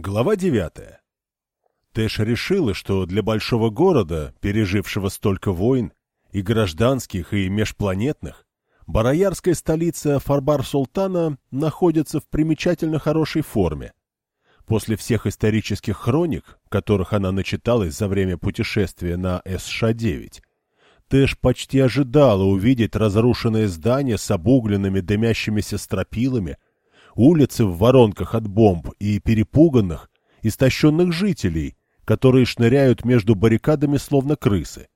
Глава девятая. Тэш решила, что для большого города, пережившего столько войн, и гражданских, и межпланетных, бароярская столица Фарбар-Султана находится в примечательно хорошей форме. После всех исторических хроник, которых она начиталась за время путешествия на СШ-9, Тэш почти ожидала увидеть разрушенные здания с обугленными дымящимися стропилами, улицы в воронках от бомб и перепуганных, истощенных жителей, которые шныряют между баррикадами словно крысы.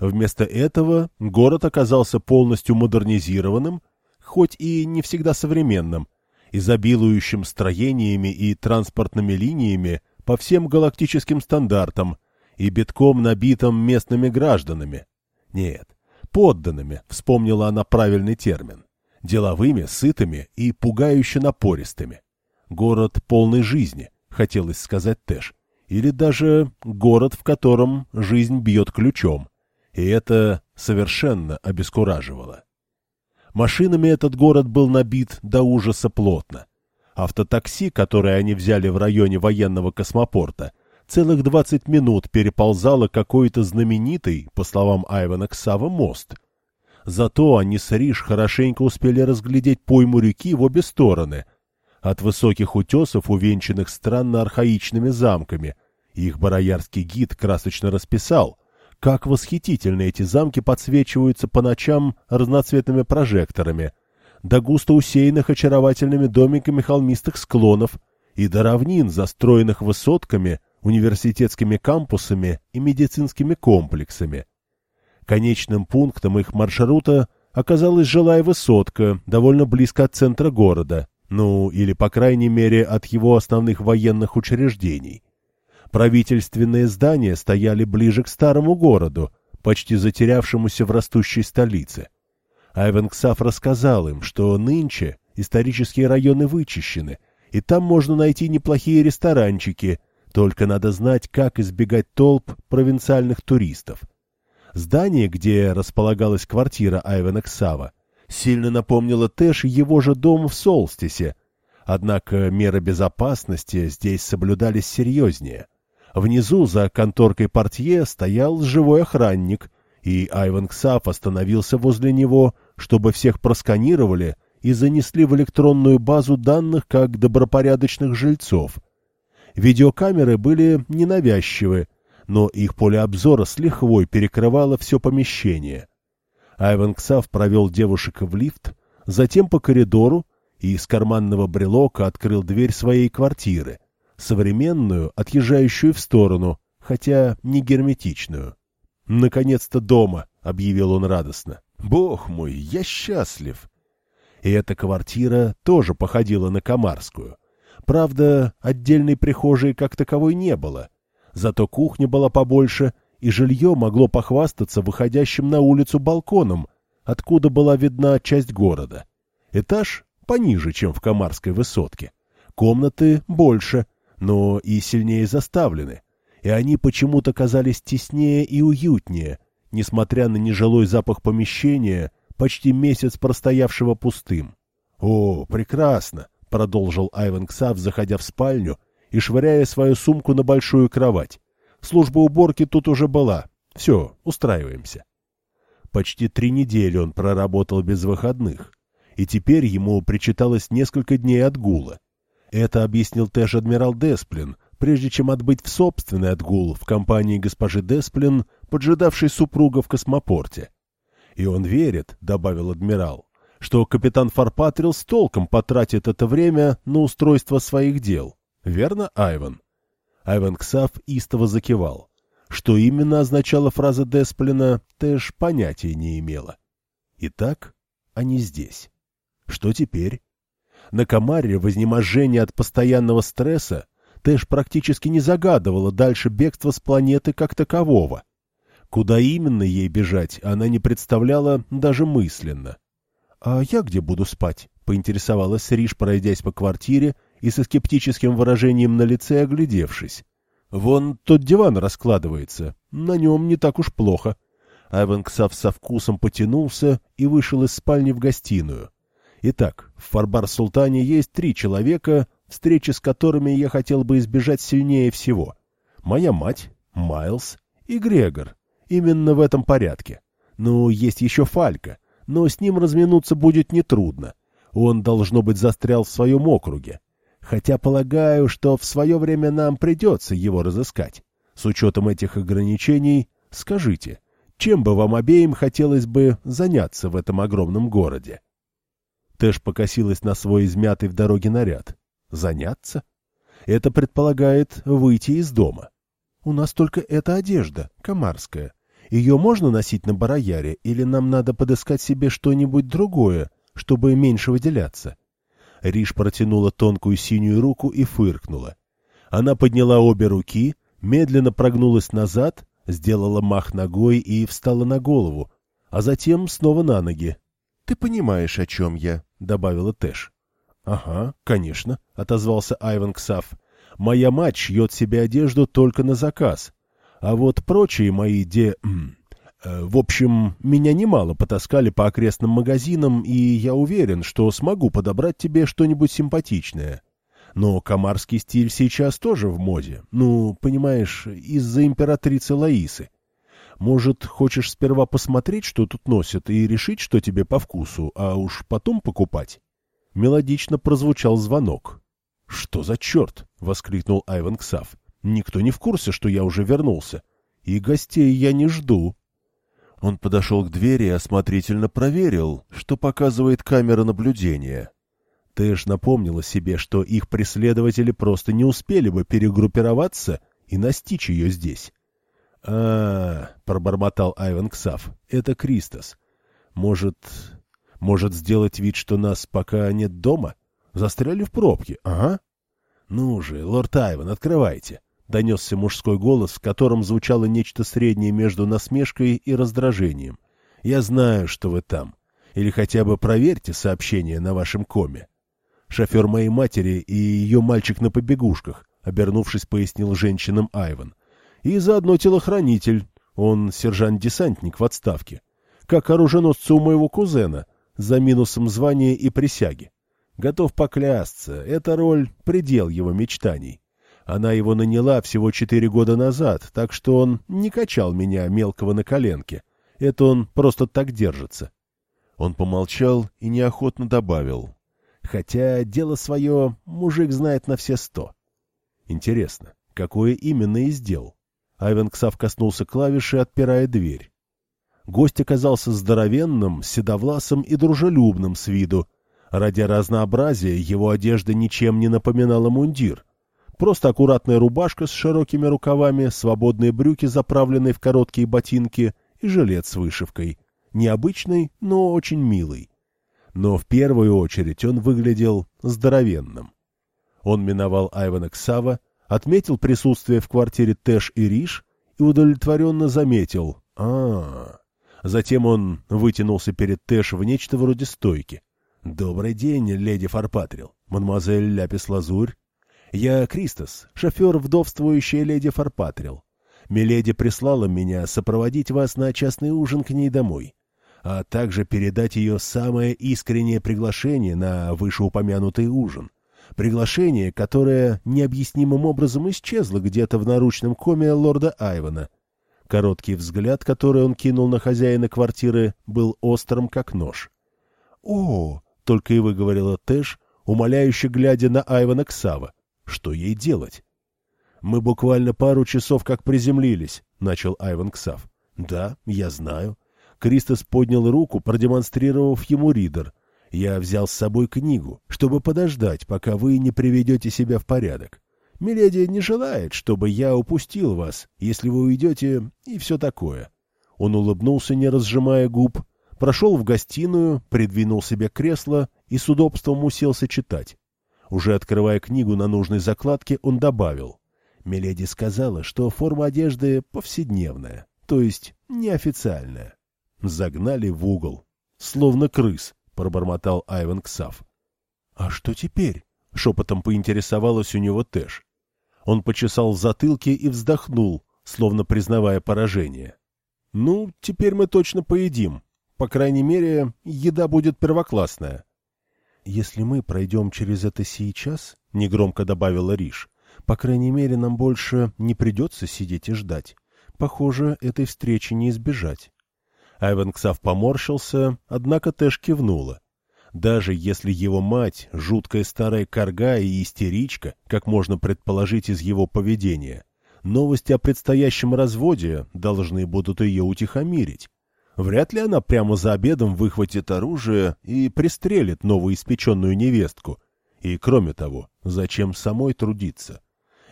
Вместо этого город оказался полностью модернизированным, хоть и не всегда современным, изобилующим строениями и транспортными линиями по всем галактическим стандартам и битком набитым местными гражданами. Нет, подданными, вспомнила она правильный термин. Деловыми, сытыми и пугающе напористыми. Город полной жизни, хотелось сказать Тэш. Или даже город, в котором жизнь бьет ключом. И это совершенно обескураживало. Машинами этот город был набит до ужаса плотно. Автотакси, которое они взяли в районе военного космопорта, целых двадцать минут переползало какой-то знаменитый, по словам Айвана Ксава, мост. Зато они с Риш хорошенько успели разглядеть пойму реки в обе стороны. От высоких утесов, увенчанных странно архаичными замками, их бароярский гид красочно расписал, как восхитительно эти замки подсвечиваются по ночам разноцветными прожекторами, до густо усеянных очаровательными домиками холмистых склонов и до равнин, застроенных высотками – университетскими кампусами и медицинскими комплексами. Конечным пунктом их маршрута оказалась жилая высотка, довольно близко от центра города, ну или, по крайней мере, от его основных военных учреждений. Правительственные здания стояли ближе к старому городу, почти затерявшемуся в растущей столице. Айвен Ксаф рассказал им, что нынче исторические районы вычищены, и там можно найти неплохие ресторанчики – только надо знать, как избегать толп провинциальных туристов. Здание, где располагалась квартира Айвена Ксава, сильно напомнило Тэш его же дом в Солстисе, однако меры безопасности здесь соблюдались серьезнее. Внизу, за конторкой портье, стоял живой охранник, и Айвен Ксав остановился возле него, чтобы всех просканировали и занесли в электронную базу данных как добропорядочных жильцов — Видеокамеры были ненавязчивы, но их поле обзора с лихвой перекрывало все помещение. Айван Ксав провел девушек в лифт, затем по коридору и из карманного брелока открыл дверь своей квартиры, современную, отъезжающую в сторону, хотя не герметичную. «Наконец-то дома!» — объявил он радостно. «Бог мой, я счастлив!» И эта квартира тоже походила на Комарскую. Правда, отдельной прихожей как таковой не было. Зато кухня была побольше, и жилье могло похвастаться выходящим на улицу балконом, откуда была видна часть города. Этаж пониже, чем в Комарской высотке. Комнаты больше, но и сильнее заставлены. И они почему-то казались теснее и уютнее, несмотря на нежилой запах помещения, почти месяц простоявшего пустым. О, прекрасно! — продолжил Айвен Ксав, заходя в спальню и швыряя свою сумку на большую кровать. «Служба уборки тут уже была. Все, устраиваемся». Почти три недели он проработал без выходных, и теперь ему причиталось несколько дней отгула. Это объяснил Тэш адмирал Десплин, прежде чем отбыть в собственный отгул в компании госпожи Десплин, поджидавшей супруга в космопорте. «И он верит», — добавил адмирал, что капитан Фарпатрил с толком потратит это время на устройство своих дел. Верно, Айван? Айван Ксав истово закивал. Что именно означала фраза Десплина, Тэш понятия не имела. Итак, они здесь. Что теперь? На Камаре вознеможение от постоянного стресса Тэш практически не загадывала дальше бегства с планеты как такового. Куда именно ей бежать, она не представляла даже мысленно. «А я где буду спать?» — поинтересовалась Риш, пройдясь по квартире и со скептическим выражением на лице оглядевшись. «Вон тот диван раскладывается, на нем не так уж плохо». Ксав со вкусом потянулся и вышел из спальни в гостиную. Итак, в Фарбар-Султане есть три человека, встречи с которыми я хотел бы избежать сильнее всего. Моя мать, Майлз и Грегор. Именно в этом порядке. Ну, есть еще Фалька, но с ним разминуться будет нетрудно. Он, должно быть, застрял в своем округе. Хотя полагаю, что в свое время нам придется его разыскать. С учетом этих ограничений, скажите, чем бы вам обеим хотелось бы заняться в этом огромном городе? Тэш покосилась на свой измятый в дороге наряд. Заняться? Это предполагает выйти из дома. У нас только эта одежда, комарская. Ее можно носить на барояре, или нам надо подыскать себе что-нибудь другое, чтобы меньше выделяться? Риш протянула тонкую синюю руку и фыркнула. Она подняла обе руки, медленно прогнулась назад сделала мах ногой и встала на голову, а затем снова на ноги. — Ты понимаешь, о чем я, — добавила Тэш. — Ага, конечно, — отозвался Айван Ксав. — Моя мать шьет себе одежду только на заказ. А вот прочие мои де... Э, в общем, меня немало потаскали по окрестным магазинам, и я уверен, что смогу подобрать тебе что-нибудь симпатичное. — но комарский стиль сейчас тоже в моде. Ну, понимаешь, из-за императрицы Лаисы. Может, хочешь сперва посмотреть, что тут носят, и решить, что тебе по вкусу, а уж потом покупать?» Мелодично прозвучал звонок. «Что за черт?» — воскликнул Айван Ксав. «Никто не в курсе, что я уже вернулся. И гостей я не жду». Он подошел к двери и осмотрительно проверил, что показывает камера наблюдения. Тэш напомнила себе, что их преследователи просто не успели бы перегруппироваться и настичь ее здесь. а, пробормотал Айван Ксав, — это Кристос. Может, может сделать вид, что нас пока нет дома? Застряли в пробке, ага. Ну же, лорд Айван, открывайте. Донесся мужской голос, в котором звучало нечто среднее между насмешкой и раздражением. Я знаю, что вы там. Или хотя бы проверьте сообщение на вашем коме шофер моей матери и ее мальчик на побегушках, обернувшись, пояснил женщинам Айван. И заодно телохранитель, он сержант-десантник в отставке, как оруженосца у моего кузена, за минусом звания и присяги. Готов поклясться, эта роль — предел его мечтаний. Она его наняла всего четыре года назад, так что он не качал меня мелкого на коленке. Это он просто так держится. Он помолчал и неохотно добавил. Хотя дело свое мужик знает на все сто. Интересно, какое именно и сделал? Айвен Ксав коснулся клавиши, отпирая дверь. Гость оказался здоровенным, седовласым и дружелюбным с виду. Ради разнообразия его одежда ничем не напоминала мундир. Просто аккуратная рубашка с широкими рукавами, свободные брюки, заправленные в короткие ботинки, и жилет с вышивкой. Необычный, но очень милый но в первую очередь он выглядел здоровенным. Он миновал Айвана Ксава, отметил присутствие в квартире Тэш и Риш и удовлетворенно заметил а, -а, -а. Затем он вытянулся перед Тэш в нечто вроде стойки. «Добрый день, леди Фарпатрил, мадемуазель Ляпис-Лазурь. Я Кристос, шофер вдовствующей леди Фарпатрил. Миледи прислала меня сопроводить вас на частный ужин к ней домой а также передать ее самое искреннее приглашение на вышеупомянутый ужин. Приглашение, которое необъяснимым образом исчезло где-то в наручном коме лорда Айвана. Короткий взгляд, который он кинул на хозяина квартиры, был острым, как нож. «О!» — только и выговорила Тэш, умоляюще глядя на Айвана Ксава. «Что ей делать?» «Мы буквально пару часов как приземлились», — начал Айван Ксав. «Да, я знаю. Кристос поднял руку, продемонстрировав ему ридер. «Я взял с собой книгу, чтобы подождать, пока вы не приведете себя в порядок. Миледи не желает, чтобы я упустил вас, если вы уйдете, и все такое». Он улыбнулся, не разжимая губ, прошел в гостиную, придвинул себе кресло и с удобством уселся читать. Уже открывая книгу на нужной закладке, он добавил. Миледи сказала, что форма одежды повседневная, то есть неофициальная. Загнали в угол. Словно крыс, пробормотал Айван Ксав. А что теперь? Шепотом поинтересовалась у него Тэш. Он почесал в затылке и вздохнул, словно признавая поражение. «Ну, теперь мы точно поедим. По крайней мере, еда будет первоклассная». «Если мы пройдем через это сейчас, — негромко добавила Риш. «По крайней мере, нам больше не придется сидеть и ждать. Похоже, этой встречи не избежать». Айвен Ксав поморщился, однако Тэш кивнула. Даже если его мать — жуткая старая корга и истеричка, как можно предположить из его поведения, новости о предстоящем разводе должны будут ее утихомирить. Вряд ли она прямо за обедом выхватит оружие и пристрелит новоиспеченную невестку. И, кроме того, зачем самой трудиться?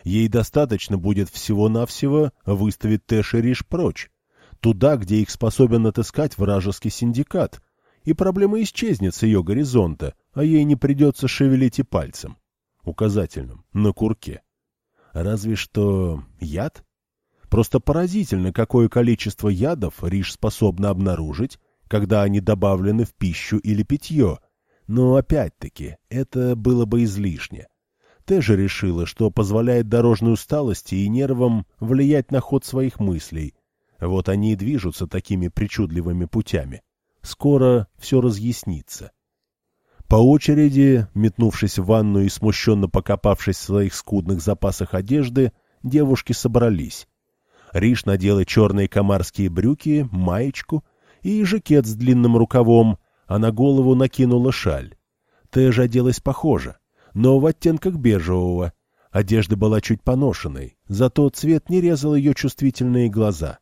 Ей достаточно будет всего-навсего выставить Тэш и Риш прочь, туда, где их способен отыскать вражеский синдикат, и проблема исчезнет с ее горизонта, а ей не придется шевелить и пальцем, указательным, на курке. Разве что яд? Просто поразительно, какое количество ядов Риш способна обнаружить, когда они добавлены в пищу или питье. Но опять-таки, это было бы излишне. Теже решила, что позволяет дорожной усталости и нервам влиять на ход своих мыслей. Вот они и движутся такими причудливыми путями. Скоро все разъяснится. По очереди, метнувшись в ванну и смущенно покопавшись в своих скудных запасах одежды, девушки собрались. Риш надела черные комарские брюки, маечку и жакет с длинным рукавом, а на голову накинула шаль. Тэжа оделась похоже, но в оттенках бежевого. Одежда была чуть поношенной, зато цвет не резал ее чувствительные глаза.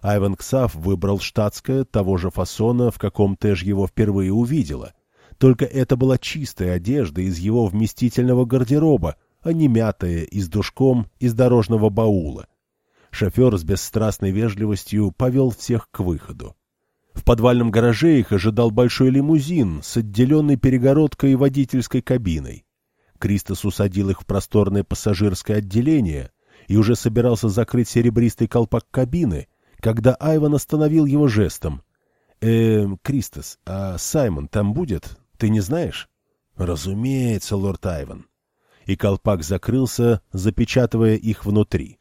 Айван Ксав выбрал штатское того же фасона, в каком Тэж его впервые увидела. Только это была чистая одежда из его вместительного гардероба, а не мятая и с душком из дорожного баула. Шофер с бесстрастной вежливостью повел всех к выходу. В подвальном гараже их ожидал большой лимузин с отделенной перегородкой и водительской кабиной. Кристос усадил их в просторное пассажирское отделение и уже собирался закрыть серебристый колпак кабины, когда Айван остановил его жестом. «Э, Кристос, а Саймон там будет? Ты не знаешь?» «Разумеется, лорд Айван». И колпак закрылся, запечатывая их внутри.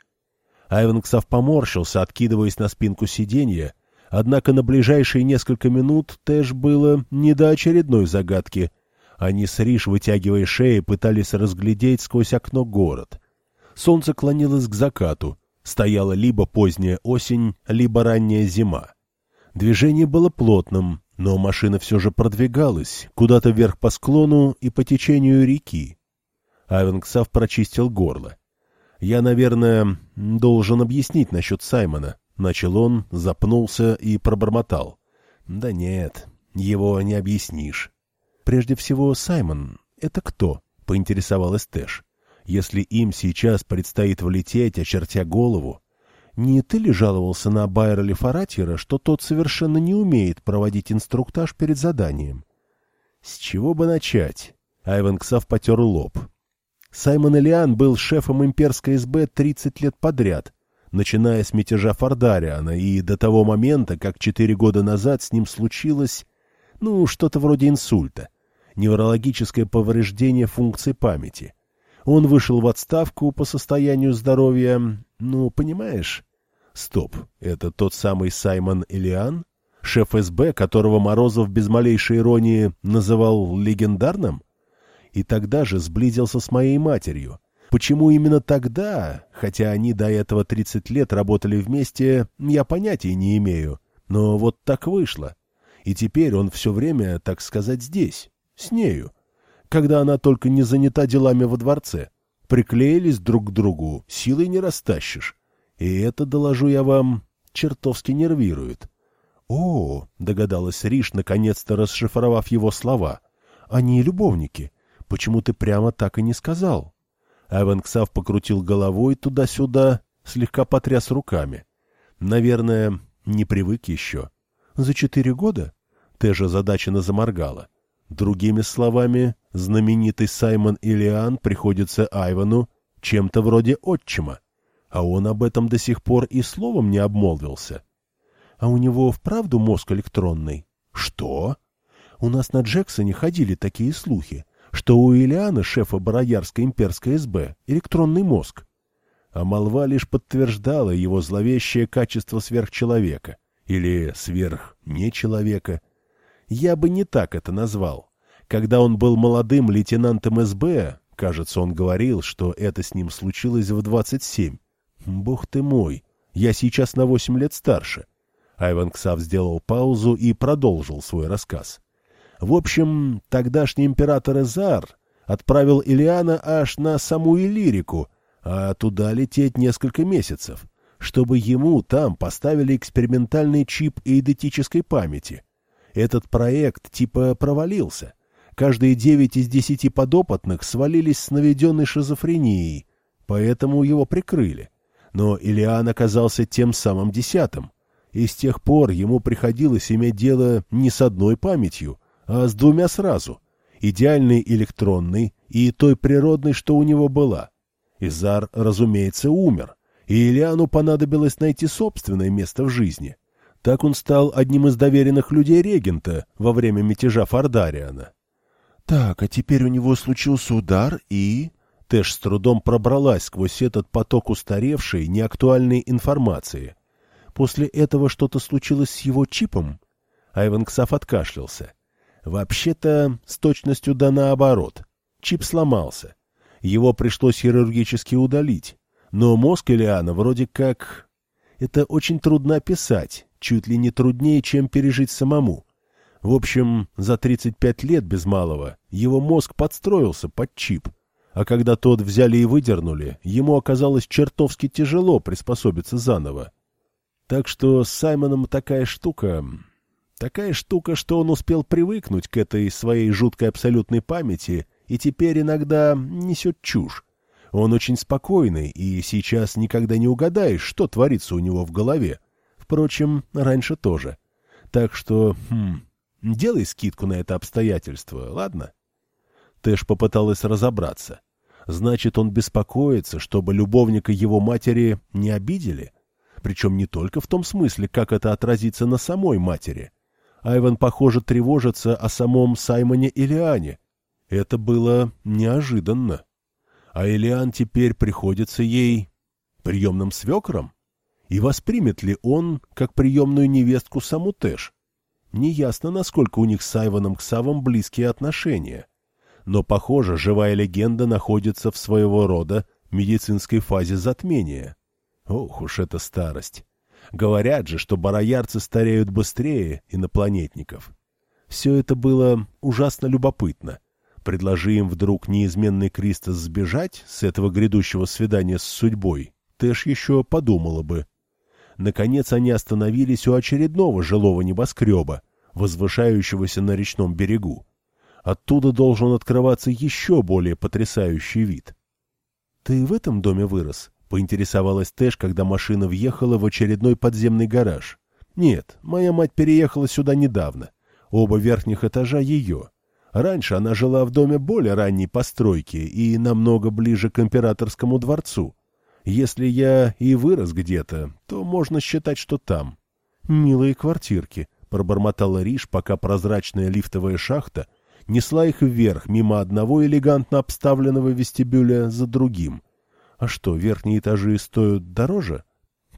Айвенксов поморщился, откидываясь на спинку сиденья, однако на ближайшие несколько минут Тэш было не до очередной загадки. Они с Риш, вытягивая шеи, пытались разглядеть сквозь окно город. Солнце клонилось к закату, стояла либо поздняя осень, либо ранняя зима. Движение было плотным, но машина все же продвигалась, куда-то вверх по склону и по течению реки. Айвенксав прочистил горло. «Я, наверное, должен объяснить насчет Саймона», — начал он, запнулся и пробормотал. «Да нет, его не объяснишь». «Прежде всего, Саймон — это кто?» — поинтересовалась Тэш. «Если им сейчас предстоит влететь, очертя голову, не ты ли жаловался на Байроли Фаратьера, что тот совершенно не умеет проводить инструктаж перед заданием?» «С чего бы начать?» Айвен Ксав потер лоб. Саймон Элиан был шефом имперской СБ 30 лет подряд, начиная с мятежа Фордариана и до того момента, как четыре года назад с ним случилось, ну, что-то вроде инсульта, неврологическое повреждение функций памяти. Он вышел в отставку по состоянию здоровья, ну, понимаешь? Стоп, это тот самый Саймон Элиан? Шеф СБ, которого Морозов без малейшей иронии называл легендарным? И тогда же сблизился с моей матерью. Почему именно тогда, хотя они до этого 30 лет работали вместе, я понятия не имею. Но вот так вышло. И теперь он все время, так сказать, здесь, с нею. Когда она только не занята делами во дворце. Приклеились друг к другу, силой не растащишь. И это, доложу я вам, чертовски нервирует. — О, — догадалась Риш, наконец-то расшифровав его слова, — они любовники. Почему ты прямо так и не сказал? Авенксав покрутил головой туда-сюда, слегка потряс руками. Наверное, не привык еще. За четыре года? Ты же задаченно заморгала. Другими словами, знаменитый Саймон Илиан приходится Айвану чем-то вроде отчима, а он об этом до сих пор и словом не обмолвился. А у него вправду мозг электронный? Что? У нас на Джексоне ходили такие слухи что у Ильяна, шефа Бароярской имперской СБ, электронный мозг. А молва лишь подтверждала его зловещее качество сверхчеловека или сверхнечеловека. Я бы не так это назвал. Когда он был молодым лейтенантом СБ, Кажется, он говорил, что это с ним случилось в 27. Бог ты мой, я сейчас на 8 лет старше. Айван Ксав сделал паузу и продолжил свой рассказ. В общем, тогдашний император Эзар отправил Илиана аж на саму Иллирику, а туда лететь несколько месяцев, чтобы ему там поставили экспериментальный чип эйдетической памяти. Этот проект типа провалился. Каждые девять из десяти подопытных свалились с наведенной шизофренией, поэтому его прикрыли. Но Илиан оказался тем самым десятым, и с тех пор ему приходилось иметь дело не с одной памятью, а с двумя сразу, идеальной электронной и той природной, что у него была. Изар, разумеется, умер, и Ильяну понадобилось найти собственное место в жизни. Так он стал одним из доверенных людей регента во время мятежа Фардариана. Так, а теперь у него случился удар, и... Тэш с трудом пробралась сквозь этот поток устаревшей, неактуальной информации. После этого что-то случилось с его чипом? Айван Ксаф откашлялся. Вообще-то, с точностью да наоборот. Чип сломался. Его пришлось хирургически удалить. Но мозг Элиана вроде как... Это очень трудно описать, чуть ли не труднее, чем пережить самому. В общем, за 35 лет без малого его мозг подстроился под чип. А когда тот взяли и выдернули, ему оказалось чертовски тяжело приспособиться заново. Так что с Саймоном такая штука... Такая штука, что он успел привыкнуть к этой своей жуткой абсолютной памяти и теперь иногда несет чушь. Он очень спокойный, и сейчас никогда не угадаешь, что творится у него в голове. Впрочем, раньше тоже. Так что, хм, делай скидку на это обстоятельство, ладно? Тэш попыталась разобраться. Значит, он беспокоится, чтобы любовника его матери не обидели? Причем не только в том смысле, как это отразится на самой матери. Айван, похоже, тревожится о самом Саймоне Илиане. Это было неожиданно. А Илиан теперь приходится ей приемным свекром? И воспримет ли он, как приемную невестку, саму Тэш? Неясно, насколько у них с Айваном Ксавом близкие отношения. Но, похоже, живая легенда находится в своего рода медицинской фазе затмения. Ох уж эта старость! Говорят же, что бароярцы стареют быстрее инопланетников. Все это было ужасно любопытно. Предложи им вдруг неизменный Кристос сбежать с этого грядущего свидания с судьбой, Тэш еще подумала бы. Наконец они остановились у очередного жилого небоскреба, возвышающегося на речном берегу. Оттуда должен открываться еще более потрясающий вид. — Ты в этом доме вырос? — поинтересовалась Тэш, когда машина въехала в очередной подземный гараж. «Нет, моя мать переехала сюда недавно. Оба верхних этажа ее. Раньше она жила в доме более ранней постройки и намного ближе к императорскому дворцу. Если я и вырос где-то, то можно считать, что там». «Милые квартирки», — пробормотала Риш, пока прозрачная лифтовая шахта несла их вверх мимо одного элегантно обставленного вестибюля за другим. А что, верхние этажи стоят дороже?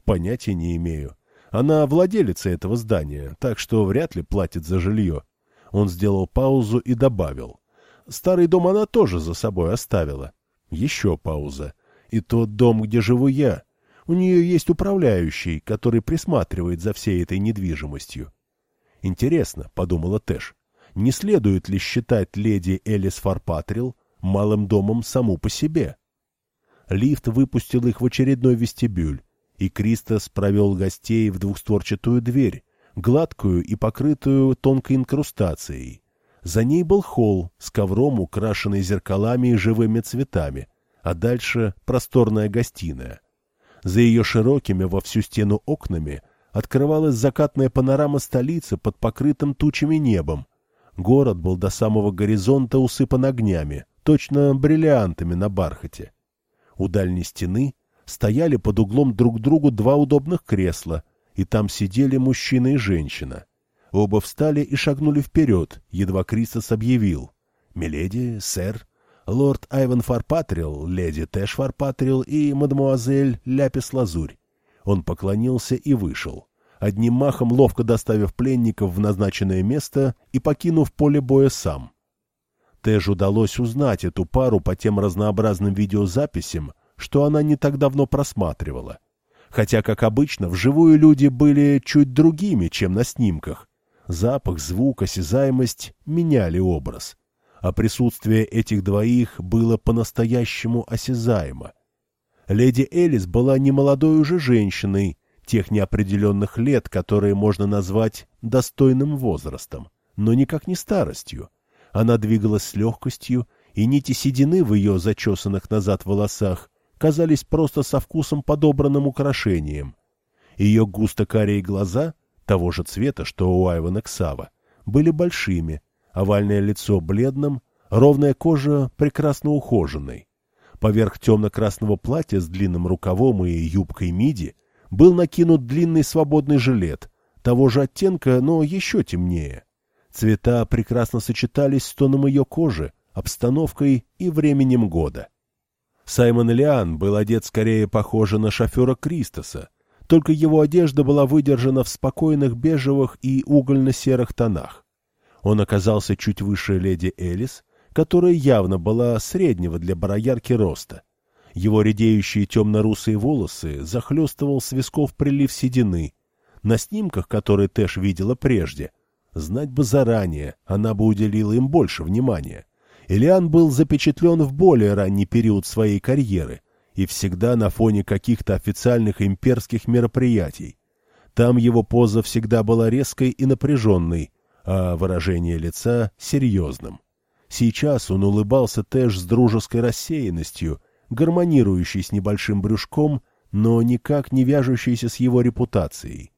Понятия не имею. Она владелица этого здания, так что вряд ли платит за жилье. Он сделал паузу и добавил. Старый дом она тоже за собой оставила. Еще пауза. И тот дом, где живу я. У нее есть управляющий, который присматривает за всей этой недвижимостью. Интересно, — подумала Тэш, — не следует ли считать леди Элис Фарпатрил малым домом саму по себе? Лифт выпустил их в очередной вестибюль, и Кристос провел гостей в двухстворчатую дверь, гладкую и покрытую тонкой инкрустацией. За ней был холл с ковром, украшенный зеркалами и живыми цветами, а дальше просторная гостиная. За ее широкими во всю стену окнами открывалась закатная панорама столицы под покрытым тучами небом. Город был до самого горизонта усыпан огнями, точно бриллиантами на бархате. У дальней стены стояли под углом друг к другу два удобных кресла, и там сидели мужчина и женщина. Оба встали и шагнули вперед, едва Кристос объявил. «Миледи, сэр, лорд Айван Фарпатрил, леди Тэш Фарпатрил и мадемуазель Ляпис Лазурь». Он поклонился и вышел, одним махом ловко доставив пленников в назначенное место и покинув поле боя сам. Тэш удалось узнать эту пару по тем разнообразным видеозаписям, что она не так давно просматривала. Хотя, как обычно, вживую люди были чуть другими, чем на снимках. Запах, звук, осязаемость меняли образ. А присутствие этих двоих было по-настоящему осязаемо. Леди Элис была немолодой уже женщиной, тех неопределенных лет, которые можно назвать достойным возрастом, но никак не старостью. Она двигалась с легкостью, и нити седины в ее зачесанных назад волосах казались просто со вкусом подобранным украшением. Ее густо-карие глаза, того же цвета, что у Айвана Ксава, были большими, овальное лицо бледным, ровная кожа прекрасно ухоженной. Поверх темно-красного платья с длинным рукавом и юбкой миди был накинут длинный свободный жилет, того же оттенка, но еще темнее. Цвета прекрасно сочетались с тоном ее кожи, обстановкой и временем года. Саймон Лиан был одет скорее похоже на шофера Кристоса, только его одежда была выдержана в спокойных бежевых и угольно-серых тонах. Он оказался чуть выше леди Элис, которая явно была среднего для бароярки роста. Его редеющие темно-русые волосы захлестывал с висков прилив седины. На снимках, которые Тэш видела прежде, знать бы заранее, она бы уделила им больше внимания. Элиан был запечатлен в более ранний период своей карьеры и всегда на фоне каких-то официальных имперских мероприятий. Там его поза всегда была резкой и напряженной, а выражение лица — серьезным. Сейчас он улыбался Тэш с дружеской рассеянностью, гармонирующей с небольшим брюшком, но никак не вяжущейся с его репутацией.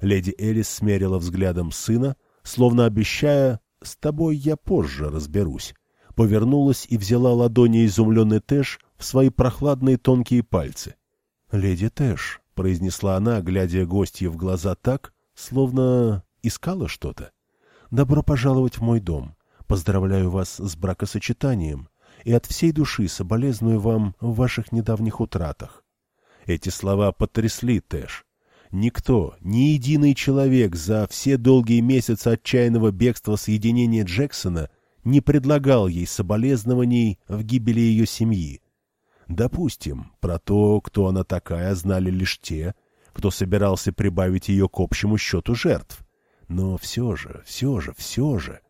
Леди Элис смерила взглядом сына, словно обещая «с тобой я позже разберусь», повернулась и взяла ладони изумленной Тэш в свои прохладные тонкие пальцы. «Леди Тэш», — произнесла она, глядя гостье в глаза так, словно искала что-то. «Добро пожаловать в мой дом. Поздравляю вас с бракосочетанием и от всей души соболезную вам в ваших недавних утратах». Эти слова потрясли Тэш. Никто, ни единый человек за все долгие месяцы отчаянного бегства соединения Джексона — не предлагал ей соболезнований в гибели ее семьи. Допустим, про то, кто она такая, знали лишь те, кто собирался прибавить ее к общему счету жертв. Но все же, все же, все же...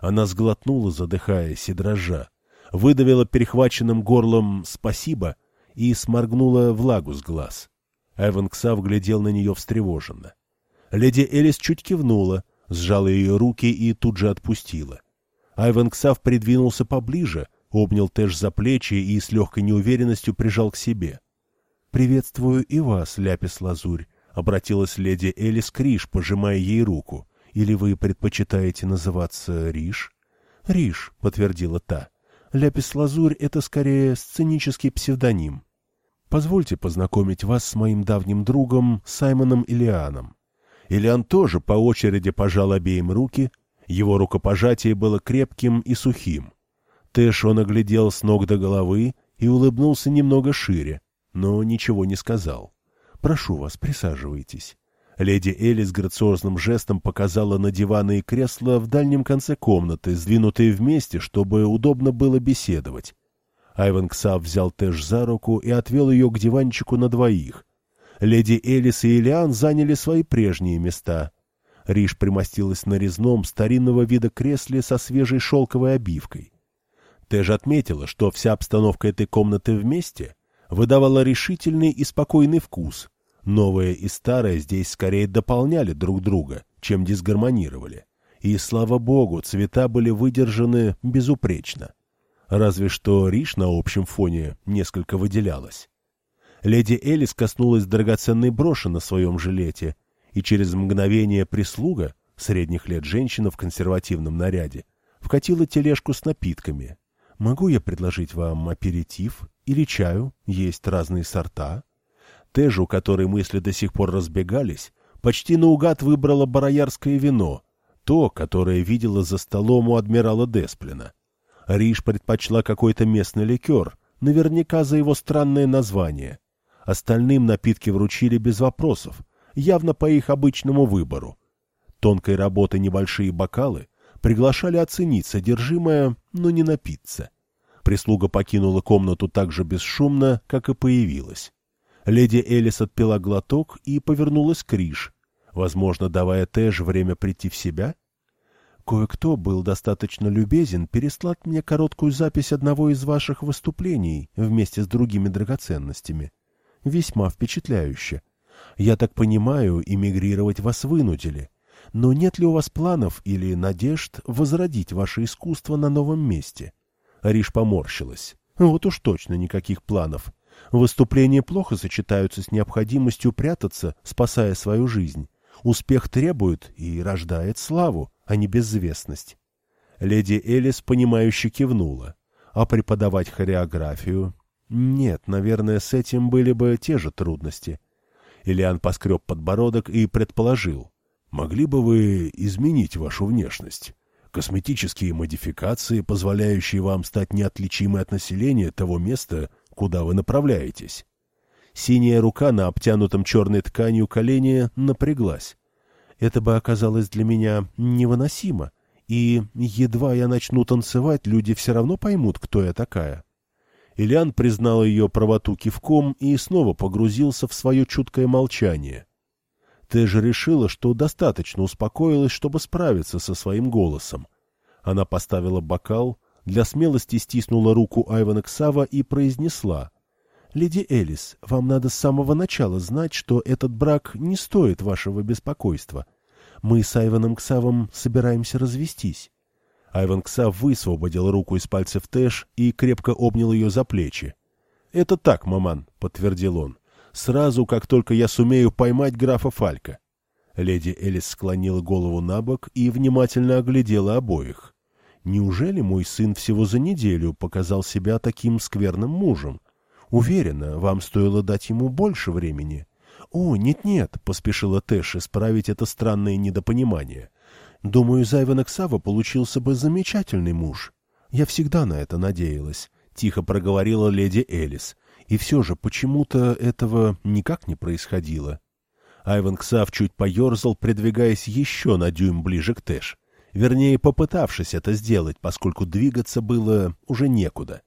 Она сглотнула, задыхаясь и дрожа, выдавила перехваченным горлом «спасибо» и сморгнула влагу с глаз. Эван Ксав глядел на нее встревоженно. Леди Элис чуть кивнула, сжала ее руки и тут же отпустила. Айвен Ксав придвинулся поближе, обнял Тэш за плечи и с легкой неуверенностью прижал к себе. — Приветствую и вас, Ляпис Лазурь, — обратилась леди Элис Криш, пожимая ей руку. — Или вы предпочитаете называться Риш? — Риш, — подтвердила та. — Ляпис Лазурь — это скорее сценический псевдоним. Позвольте познакомить вас с моим давним другом Саймоном Илианом. Илиан тоже по очереди пожал обеим руки — его рукопожатие было крепким и сухим. Тэш он оглядел с ног до головы и улыбнулся немного шире, но ничего не сказал. «Прошу вас, присаживайтесь». Леди Элли с грациозным жестом показала на диваны и кресла в дальнем конце комнаты, сдвинутые вместе, чтобы удобно было беседовать. Айван Ксав взял Тэш за руку и отвел ее к диванчику на двоих. Леди Элис и Элиан заняли свои прежние места, Риш примостилась на резном старинного вида кресле со свежей шелковой обивкой. Тэж отметила, что вся обстановка этой комнаты вместе выдавала решительный и спокойный вкус. Новое и старое здесь скорее дополняли друг друга, чем дисгармонировали. И, слава богу, цвета были выдержаны безупречно. Разве что Риш на общем фоне несколько выделялась. Леди Элис коснулась драгоценной броши на своем жилете — и через мгновение прислуга, средних лет женщина в консервативном наряде, вкатила тележку с напитками. «Могу я предложить вам аперитив или чаю? Есть разные сорта». Тежу, которой мысли до сих пор разбегались, почти наугад выбрала бароярское вино, то, которое видела за столом у адмирала Десплина. Риш предпочла какой-то местный ликер, наверняка за его странное название. Остальным напитки вручили без вопросов, явно по их обычному выбору. Тонкой работы небольшие бокалы Приглашали оценить содержимое, но не напиться. Прислуга покинула комнату так же бесшумно, как и появилась. Леди Элис отпила глоток и повернулась к Риш, возможно, давая Тэш время прийти в себя. Кое-кто был достаточно любезен переслать мне короткую запись одного из ваших выступлений вместе с другими драгоценностями. Весьма впечатляюще. Я так понимаю, эмигрировать вас вынудили. Но нет ли у вас планов или надежд возродить ваше искусство на новом месте? Риш поморщилась. Вот уж точно никаких планов. Выступления плохо сочетаются с необходимостью прятаться, спасая свою жизнь. Успех требует и рождает славу, а не безвестность. Леди Элис, понимающе кивнула. А преподавать хореографию? Нет, наверное, с этим были бы те же трудности. Ильян поскреб подбородок и предположил. Могли бы вы изменить вашу внешность? Косметические модификации, позволяющие вам стать неотличимой от населения того места, куда вы направляетесь. Синяя рука на обтянутом черной тканью колене напряглась. Это бы оказалось для меня невыносимо, и едва я начну танцевать, люди все равно поймут, кто я такая. Ильян признал ее правоту кивком и снова погрузился в свое чуткое молчание. Ты же решила, что достаточно успокоилась, чтобы справиться со своим голосом. Она поставила бокал, для смелости стиснула руку Айвана Ксава и произнесла. «Леди Элис, вам надо с самого начала знать, что этот брак не стоит вашего беспокойства. Мы с Айваном Ксавом собираемся развестись». Айван Ксав высвободил руку из пальцев Тэш и крепко обнял ее за плечи. «Это так, маман», — подтвердил он сразу, как только я сумею поймать графа Фалька. Леди Элис склонила голову на бок и внимательно оглядела обоих. Неужели мой сын всего за неделю показал себя таким скверным мужем? Уверена, вам стоило дать ему больше времени. О, нет-нет, поспешила Тэш исправить это странное недопонимание. Думаю, Зайвен Ксава получился бы замечательный муж. Я всегда на это надеялась, тихо проговорила леди Элис. И все же почему-то этого никак не происходило. Айван Ксав чуть поерзал, придвигаясь еще на дюйм ближе к Тэш. Вернее, попытавшись это сделать, поскольку двигаться было уже некуда.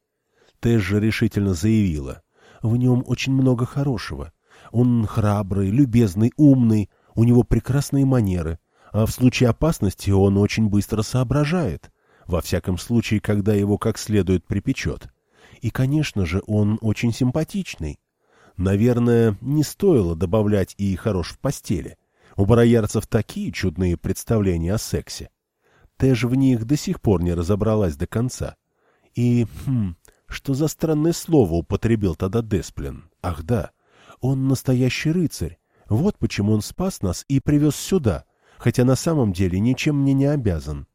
Же решительно заявила. В нем очень много хорошего. Он храбрый, любезный, умный, у него прекрасные манеры, а в случае опасности он очень быстро соображает, во всяком случае, когда его как следует припечет. И, конечно же, он очень симпатичный. Наверное, не стоило добавлять и хорош в постели. У бароярцев такие чудные представления о сексе. Тэш в них до сих пор не разобралась до конца. И, хм, что за странное слово употребил тогда Десплин? Ах да, он настоящий рыцарь. Вот почему он спас нас и привез сюда, хотя на самом деле ничем мне не обязан.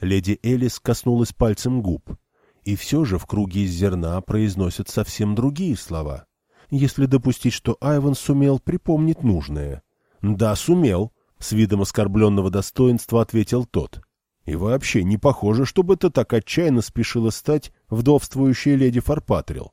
Леди Элис коснулась пальцем губ. И все же в круге из зерна произносят совсем другие слова. Если допустить, что Айван сумел припомнить нужное. «Да, сумел», — с видом оскорбленного достоинства ответил тот. «И вообще не похоже, чтобы ты так отчаянно спешила стать вдовствующей леди Фарпатрил.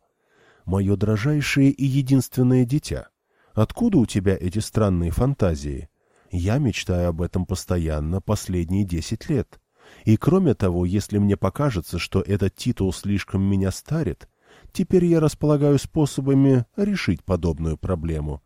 Мое дрожайшее и единственное дитя. Откуда у тебя эти странные фантазии? Я мечтаю об этом постоянно последние десять лет. И кроме того, если мне покажется, что этот титул слишком меня старит, теперь я располагаю способами решить подобную проблему.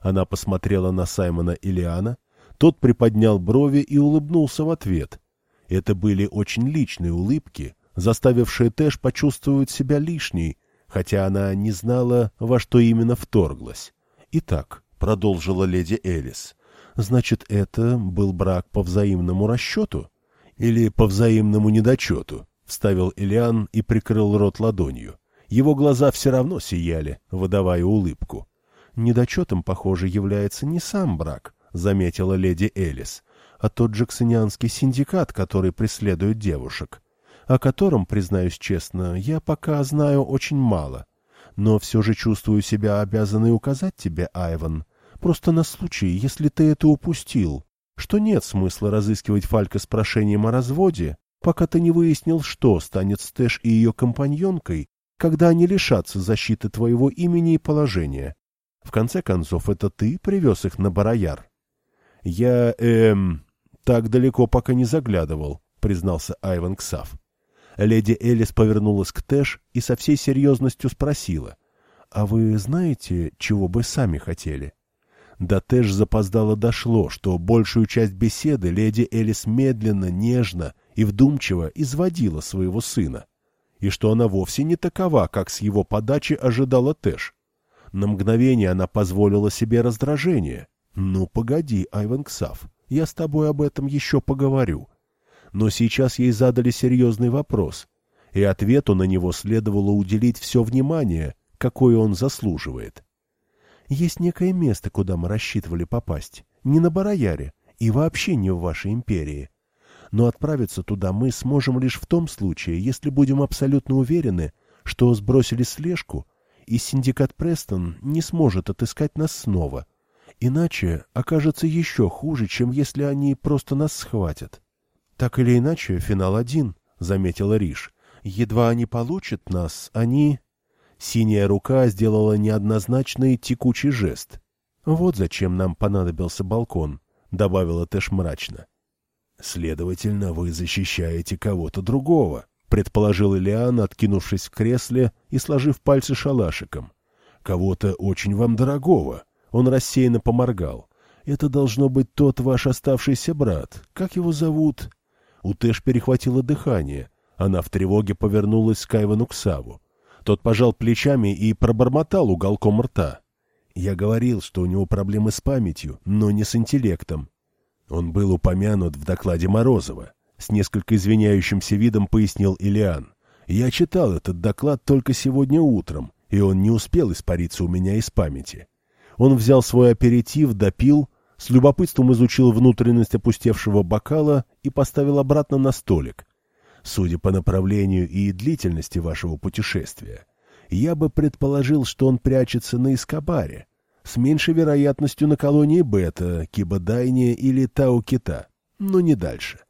Она посмотрела на Саймона Илиана, тот приподнял брови и улыбнулся в ответ. Это были очень личные улыбки, заставившие Тэш почувствовать себя лишней, хотя она не знала, во что именно вторглась. «Итак», — продолжила леди Элис, — «значит, это был брак по взаимному расчету?» Или по взаимному недочету, — вставил Элиан и прикрыл рот ладонью. Его глаза все равно сияли, выдавая улыбку. Недочетом, похоже, является не сам брак, — заметила леди Элис, а тот джексонианский синдикат, который преследует девушек, о котором, признаюсь честно, я пока знаю очень мало. Но все же чувствую себя обязанной указать тебе, Айван, просто на случай, если ты это упустил что нет смысла разыскивать Фалька с прошением о разводе, пока ты не выяснил, что станет с и ее компаньонкой, когда они лишатся защиты твоего имени и положения. В конце концов, это ты привез их на Барояр. Я, эм, так далеко пока не заглядывал, признался Айван Ксав. Леди Элис повернулась к Тэш и со всей серьезностью спросила. «А вы знаете, чего бы сами хотели?» До Тэш запоздало дошло, что большую часть беседы леди Элис медленно, нежно и вдумчиво изводила своего сына, и что она вовсе не такова, как с его подачи ожидала Тэш. На мгновение она позволила себе раздражение. «Ну, погоди, Айван Ксав, я с тобой об этом еще поговорю». Но сейчас ей задали серьезный вопрос, и ответу на него следовало уделить все внимание, какое он заслуживает. Есть некое место, куда мы рассчитывали попасть. Не на Барояре и вообще не в вашей империи. Но отправиться туда мы сможем лишь в том случае, если будем абсолютно уверены, что сбросили слежку, и синдикат Престон не сможет отыскать нас снова. Иначе окажется еще хуже, чем если они просто нас схватят. Так или иначе, финал один, — заметила Риш. Едва они получат нас, они... Синяя рука сделала неоднозначный текучий жест. «Вот зачем нам понадобился балкон», — добавила Тэш мрачно. «Следовательно, вы защищаете кого-то другого», — предположил Ильян, откинувшись в кресле и сложив пальцы шалашиком. «Кого-то очень вам дорогого». Он рассеянно поморгал. «Это должно быть тот ваш оставшийся брат. Как его зовут?» У Тэш перехватило дыхание. Она в тревоге повернулась к Айвану Ксаву. Тот пожал плечами и пробормотал уголком рта. Я говорил, что у него проблемы с памятью, но не с интеллектом. Он был упомянут в докладе Морозова. С несколько извиняющимся видом пояснил Илиан. Я читал этот доклад только сегодня утром, и он не успел испариться у меня из памяти. Он взял свой аперитив, допил, с любопытством изучил внутренность опустевшего бокала и поставил обратно на столик, Судя по направлению и длительности вашего путешествия, я бы предположил, что он прячется на Эскобаре, с меньшей вероятностью на колонии Бета, Кибадайне или Тау-Кита, но не дальше.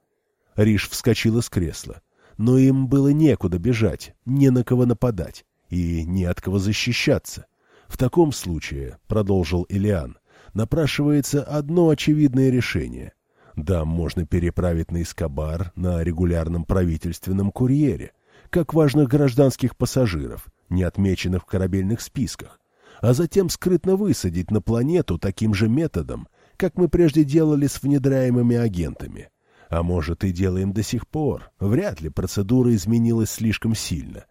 Риш вскочил из кресла. Но им было некуда бежать, не на кого нападать и не от кого защищаться. В таком случае, — продолжил Илиан, — напрашивается одно очевидное решение — да, можно переправить на Эскобар на регулярном правительственном курьере, как важных гражданских пассажиров, не отмеченных в корабельных списках, а затем скрытно высадить на планету таким же методом, как мы прежде делали с внедряемыми агентами. А может, и делаем до сих пор. Вряд ли процедура изменилась слишком сильно.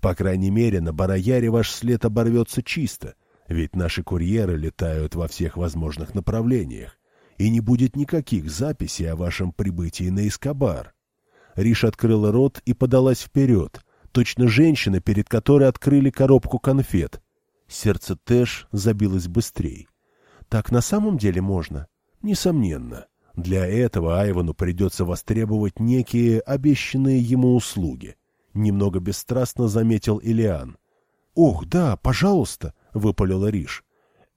По крайней мере, на Барояре ваш след оборвется чисто, ведь наши курьеры летают во всех возможных направлениях, и не будет никаких записей о вашем прибытии на Эскобар. Риш открыла рот и подалась вперед, точно женщина, перед которой открыли коробку конфет. Сердце Тэш забилось быстрее. Так на самом деле можно? Несомненно. Для этого Айвану придется востребовать некие обещанные ему услуги. Немного бесстрастно заметил Илиан. «Ох, да, пожалуйста!» — выпалила Риш.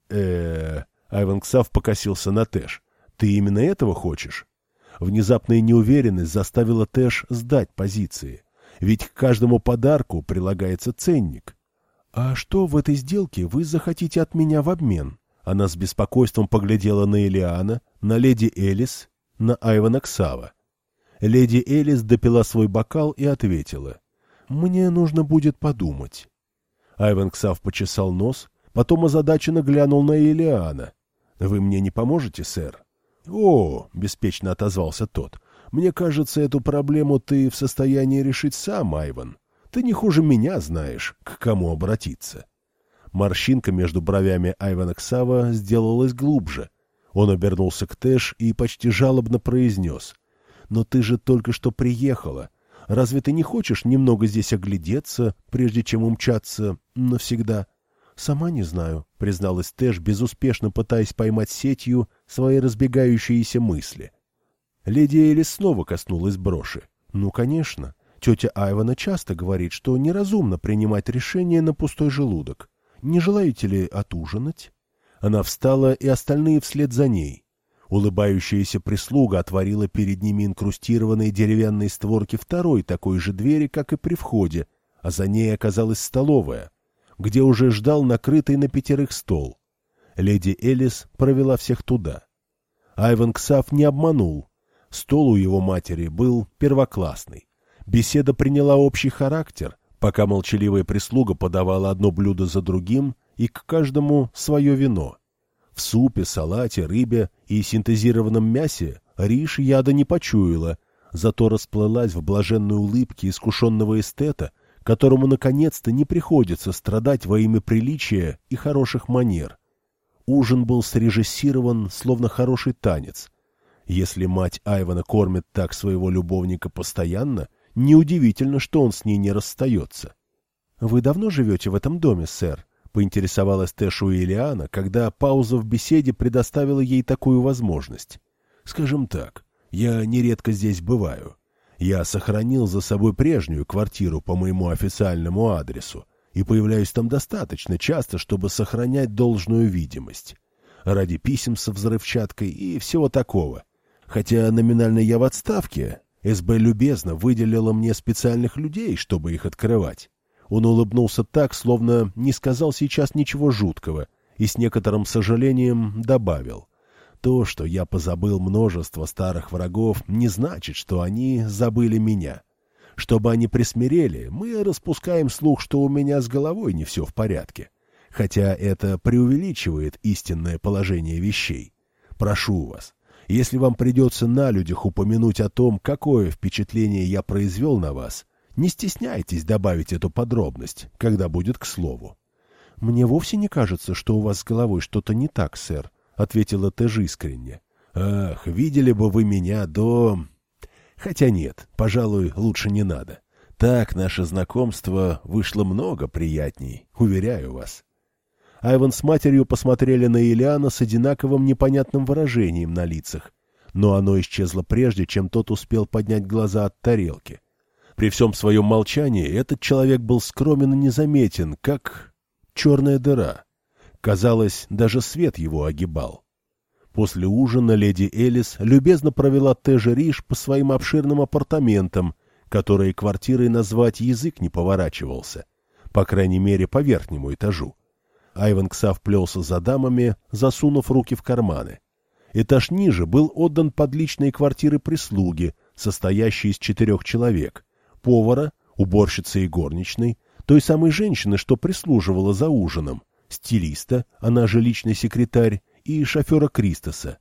э Айван Ксав покосился на Тэш. Ты именно этого хочешь? Внезапная неуверенность заставила Тэш сдать позиции. Ведь к каждому подарку прилагается ценник. «А что в этой сделке вы захотите от меня в обмен?» Она с беспокойством поглядела на Элиана, на леди Элис, на Айвана Ксава. Леди Элис допила свой бокал и ответила. «Мне нужно будет подумать». Айван Ксав почесал нос, потом озадаченно глянул на Элиана. «Вы мне не поможете, сэр?» «О!» — беспечно отозвался тот. «Мне кажется, эту проблему ты в состоянии решить сам, Айван. Ты не хуже меня знаешь, к кому обратиться». Морщинка между бровями Айвана Ксава сделалась глубже. Он обернулся к Тэш и почти жалобно произнес. «Но ты же только что приехала. Разве ты не хочешь немного здесь оглядеться, прежде чем умчаться навсегда?» «Сама не знаю», — призналась Тэш, безуспешно пытаясь поймать сетью свои разбегающиеся мысли. Леди Элис снова коснулась броши. «Ну, конечно. Тетя Айвана часто говорит, что неразумно принимать решение на пустой желудок. Не желаете ли отужинать?» Она встала, и остальные вслед за ней. Улыбающаяся прислуга отворила перед ними инкрустированные деревянные створки второй такой же двери, как и при входе, а за ней оказалась столовая, где уже ждал накрытый на пятерых стол. Леди Элис провела всех туда. Айван Ксав не обманул. Стол у его матери был первоклассный. Беседа приняла общий характер, пока молчаливая прислуга подавала одно блюдо за другим и к каждому свое вино. В супе, салате, рыбе и синтезированном мясе Риш яда не почуяла, зато расплылась в блаженной улыбке искушенного эстета, которому наконец-то не приходится страдать во имя приличия и хороших манер. Ужин был срежиссирован, словно хороший танец. Если мать Айвана кормит так своего любовника постоянно, неудивительно, что он с ней не расстается. — Вы давно живете в этом доме, сэр? — поинтересовалась Тэшу Илиана, когда пауза в беседе предоставила ей такую возможность. — Скажем так, я нередко здесь бываю. Я сохранил за собой прежнюю квартиру по моему официальному адресу, и появляюсь там достаточно часто, чтобы сохранять должную видимость. Ради писем со взрывчаткой и всего такого. Хотя номинально я в отставке, СБ любезно выделила мне специальных людей, чтобы их открывать. Он улыбнулся так, словно не сказал сейчас ничего жуткого, и с некоторым сожалением добавил. То, что я позабыл множество старых врагов, не значит, что они забыли меня. Чтобы они присмирели, мы распускаем слух, что у меня с головой не все в порядке. Хотя это преувеличивает истинное положение вещей. Прошу вас, если вам придется на людях упомянуть о том, какое впечатление я произвел на вас, не стесняйтесь добавить эту подробность, когда будет к слову. — Мне вовсе не кажется, что у вас с головой что-то не так, сэр, — ответила Тэж искренне. — Ах, видели бы вы меня до... Хотя нет, пожалуй, лучше не надо. Так наше знакомство вышло много приятней, уверяю вас. Айван с матерью посмотрели на Ильяна с одинаковым непонятным выражением на лицах, но оно исчезло прежде, чем тот успел поднять глаза от тарелки. При всем своем молчании этот человек был скромен и незаметен, как черная дыра. Казалось, даже свет его огибал. После ужина леди Элис любезно провела Тежа Риш по своим обширным апартаментам, которые квартирой назвать язык не поворачивался, по крайней мере, по верхнему этажу. Айван Ксав плелся за дамами, засунув руки в карманы. Этаж ниже был отдан под личные квартиры прислуги, состоящие из четырех человек, повара, уборщицы и горничной, той самой женщины, что прислуживала за ужином, стилиста, она же личный секретарь, и шофера Кристоса.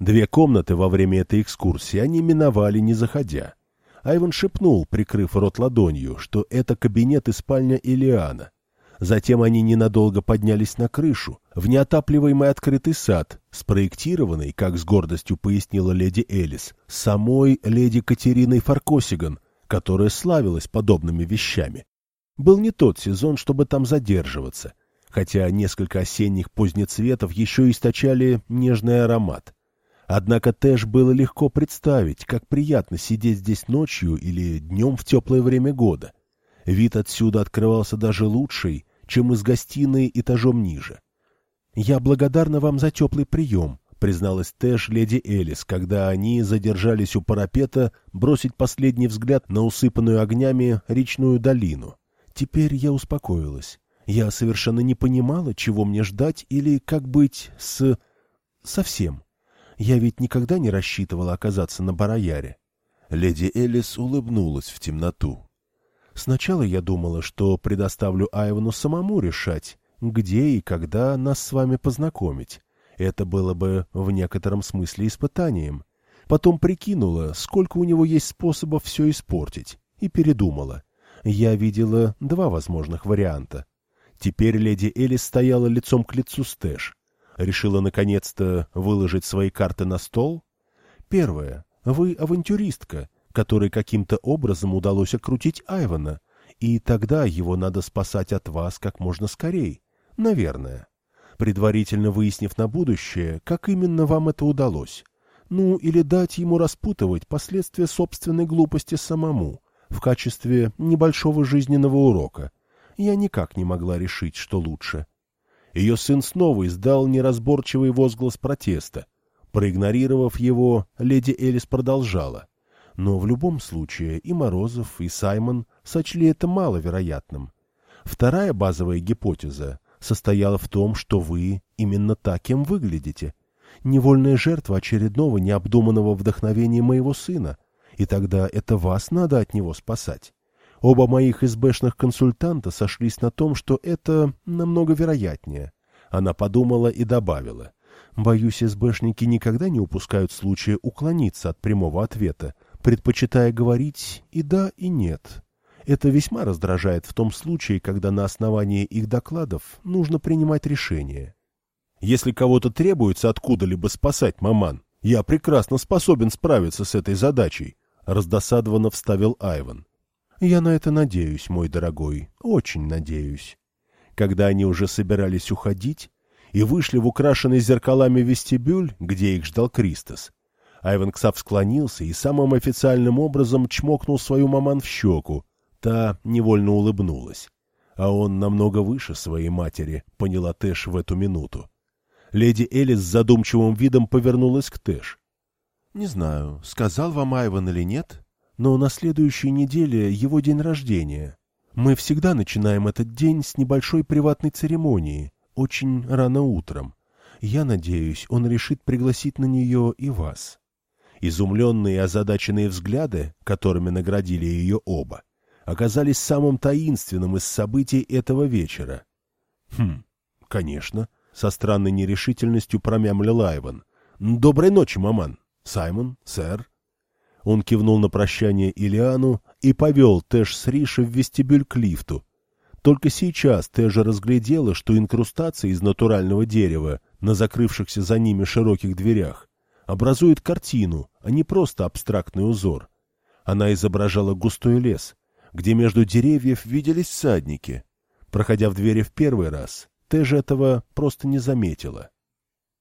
Две комнаты во время этой экскурсии они миновали, не заходя. Айван шепнул, прикрыв рот ладонью, что это кабинет и спальня Илиана. Затем они ненадолго поднялись на крышу, в неотапливаемый открытый сад, спроектированный, как с гордостью пояснила леди Элис, самой леди Катериной Фаркосиган, которая славилась подобными вещами. Был не тот сезон, чтобы там задерживаться — хотя несколько осенних позднецветов еще источали нежный аромат. Однако Тэш было легко представить, как приятно сидеть здесь ночью или днем в теплое время года. Вид отсюда открывался даже лучший, чем из гостиной этажом ниже. «Я благодарна вам за теплый прием», — призналась Тэш леди Элис, когда они задержались у парапета бросить последний взгляд на усыпанную огнями речную долину. «Теперь я успокоилась. Я совершенно не понимала, чего мне ждать или как быть с... совсем. Я ведь никогда не рассчитывала оказаться на Барояре. Леди Элис улыбнулась в темноту. Сначала я думала, что предоставлю Айвану самому решать, где и когда нас с вами познакомить. Это было бы в некотором смысле испытанием. Потом прикинула, сколько у него есть способов все испортить, и передумала. Я видела два возможных варианта. Теперь леди Элис стояла лицом к лицу с Тэш. Решила наконец-то выложить свои карты на стол? Первое. Вы авантюристка, которой каким-то образом удалось окрутить Айвана, и тогда его надо спасать от вас как можно скорее. Наверное. Предварительно выяснив на будущее, как именно вам это удалось. Ну, или дать ему распутывать последствия собственной глупости самому, в качестве небольшого жизненного урока, я никак не могла решить, что лучше. Ее сын снова издал неразборчивый возглас протеста. Проигнорировав его, леди Элис продолжала. Но в любом случае и Морозов, и Саймон сочли это маловероятным. Вторая базовая гипотеза состояла в том, что вы именно так, кем выглядите. Невольная жертва очередного необдуманного вдохновения моего сына. И тогда это вас надо от него спасать. Оба моих СБшных консультанта сошлись на том, что это намного вероятнее. Она подумала и добавила. Боюсь, СБшники никогда не упускают случая уклониться от прямого ответа, предпочитая говорить и да, и нет. Это весьма раздражает в том случае, когда на основании их докладов нужно принимать решение. Если кого-то требуется откуда-либо спасать, маман, я прекрасно способен справиться с этой задачей, — раздосадованно вставил Айван. Я на это надеюсь, мой дорогой, очень надеюсь. Когда они уже собирались уходить и вышли в украшенный зеркалами вестибюль, где их ждал Кристос, Айван Ксав склонился и самым официальным образом чмокнул свою маман в щеку, Та невольно улыбнулась. А он намного выше своей матери, поняла Тэш в эту минуту. Леди Элис с задумчивым видом повернулась к Тэш. — Не знаю, сказал вам Айван или нет, но на следующей неделе его день рождения. Мы всегда начинаем этот день с небольшой приватной церемонии, очень рано утром. Я надеюсь, он решит пригласить на нее и вас. Изумленные и озадаченные взгляды, которыми наградили ее оба, оказались самым таинственным из событий этого вечера. «Хм, конечно», — со странной нерешительностью промямлил Айван. «Доброй ночи, маман. Саймон, сэр». Он кивнул на прощание Илиану и повел Тэш с Риши в вестибюль к лифту. Только сейчас Тэжа разглядела, что инкрустация из натурального дерева на закрывшихся за ними широких дверях образует картину, а не просто абстрактный узор. Она изображала густой лес, где между деревьев виделись всадники. Проходя в двери в первый раз, Тэжа этого просто не заметила.